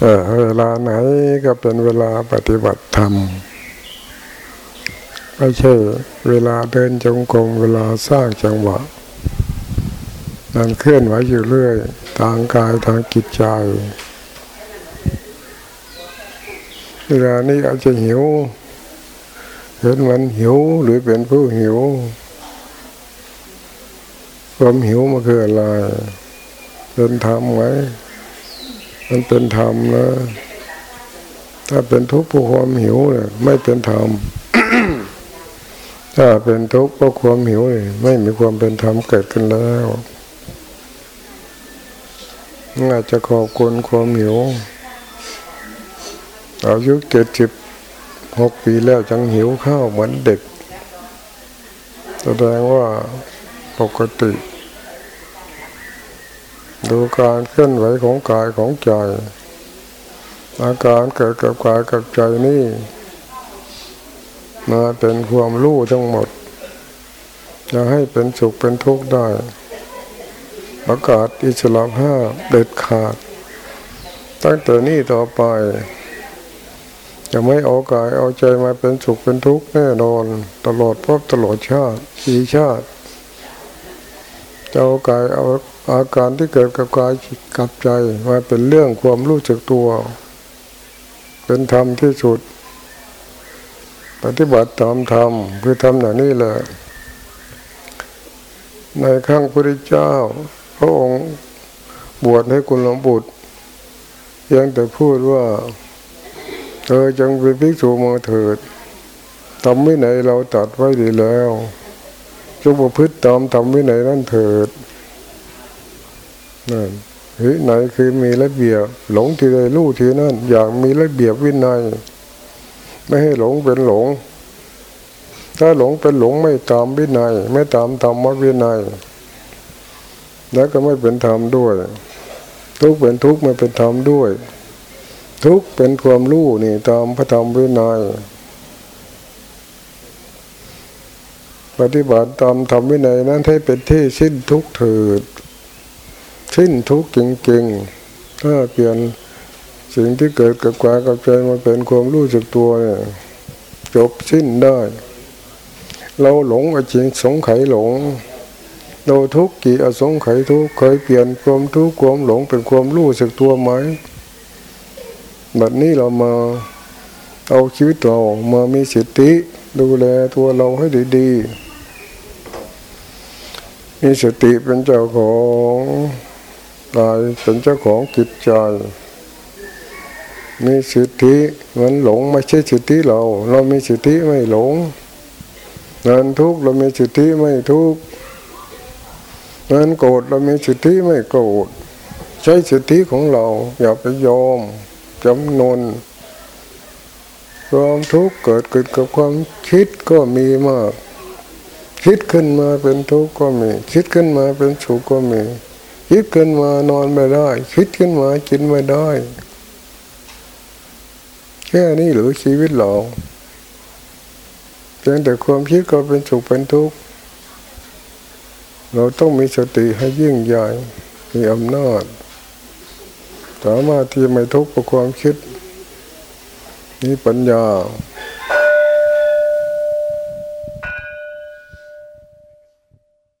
เออเวลาไหนก็เป็นเวลาปฏิบัติธรรมไม่ใช่เวลาเดินจงกรมเวลาสร้างจังหวะนั่นเคลื่อนไหวอยู่เรื่อย ทางกายทางจิตใจ เวลานี้อาจจะหิว เห็นมันหิวหรือเป็นผู้หิว ความหิวมันคืออะไร เป็นธรรมไหมมันเป็นธรรมนะถ้าเป็นทุกข์เพราะความหิวเนี่ยไม่เป็นธรรมถ้าเป็นทุกข์เพราะความหิวเนี่ยไม่มีความเป็นธรรมเกิดขึ้นแล้วอาจจะขอบคุณความหิวอายุเจ็ดสิบหกปีแล้วจังหิวข้าวเหมือนเด็ก แสดงว่าปกติ ดูการเคลื่อนไหวของกายของใจอาการเกิดกับกายกับใจนี่มาเป็นความรู้ทั้งหมด จะให้เป็นสุขเป็นทุกข์ได้ ประกาศอิสระภาพเด็ดขาด ตั้งแต่นี้ต่อไป จะไม่เอากายเอาใจมาเป็นสุขเป็นทุกข์แน่นอน ตลอดพบตลอดชาติสีชาติ จะเอากายเอาอาการที่เกิดกับกายกับใจมาเป็นเรื่องความรู้จักตัว เป็นธรรมที่สุด ปฏิบัติตามธรรมคือทำอย่างนี้แหละในข้างพระพุทธเจ้า พระองค์บวชให้คุณหลวงบุตรยังแต่พูดว่า เธอจงเป็นภิกษุมาเถิดทำวินัยเราตัดไว้ดีแล้ว จงประพฤติตามทำวินัยนั่นเถิดนั่นวินัยคือมีระเบียบ หลงที่ใดรู้ที่นั่นอย่างมีระเบียบวินัย ไม่ให้หลงเป็นหลง ถ้าหลงเป็นหลงไม่ตามวินัย ไม่ตามธรรมวินัย แล้วก็ไม่เป็นธรรมด้วย ทุกเป็นทุกไม่เป็นธรรมด้วย ทุกเป็นความรู้นี่ตามพระธรรมวินัย ปฏิบัติตามธรรมวินัยนั้นให้เป็นที่สิ้นทุกเถิด สิ้นทุกจริงๆ ถ้าเปลี่ยนสิ่งที่เกิดกับกายกับใจมาเป็นความรู้สึกตัวเนี่ยจบสิ้นได้ เราหลงอจริงสงไขหลงเราทุกข์กี่อสงไขทุกข์เคยเปลี่ยนความทุกข์ความหลงเป็นความรู้สึกตัวไหมแบบนี้เรามาเอาชีวิตเรามามีสติดูแลตัวเราให้ดีๆ มีสติเป็นเจ้าของกายเป็นเจ้าของจิตใจมีสิทธิมันหลงไม่ใช่สิทธิเรา เรามีสิทธิไม่หลงเงินทุกข์เรามีสิทธิไม่ทุกข์เงินโกรธเรามีสิทธิไม่โกรธใช้สิทธิของเรา อย่าไปยอมจำนนความทุกข์เกิดขึ้นกับความคิดก็มีมาก คิดขึ้นมาเป็นทุกข์ก็มี คิดขึ้นมาเป็นสุขก็มี คิดขึ้นมานอนไม่ได้ คิดขึ้นมากินไม่ได้ แค่นี้หรือชีวิตเราเพียงแต่ความคิดก็เป็นสุขเป็นทุกข์เราต้องมีสติให้ยิ่งใหญ่มีอำนาจสามารถที่ไม่ทุกข์กับความคิดมีปัญญา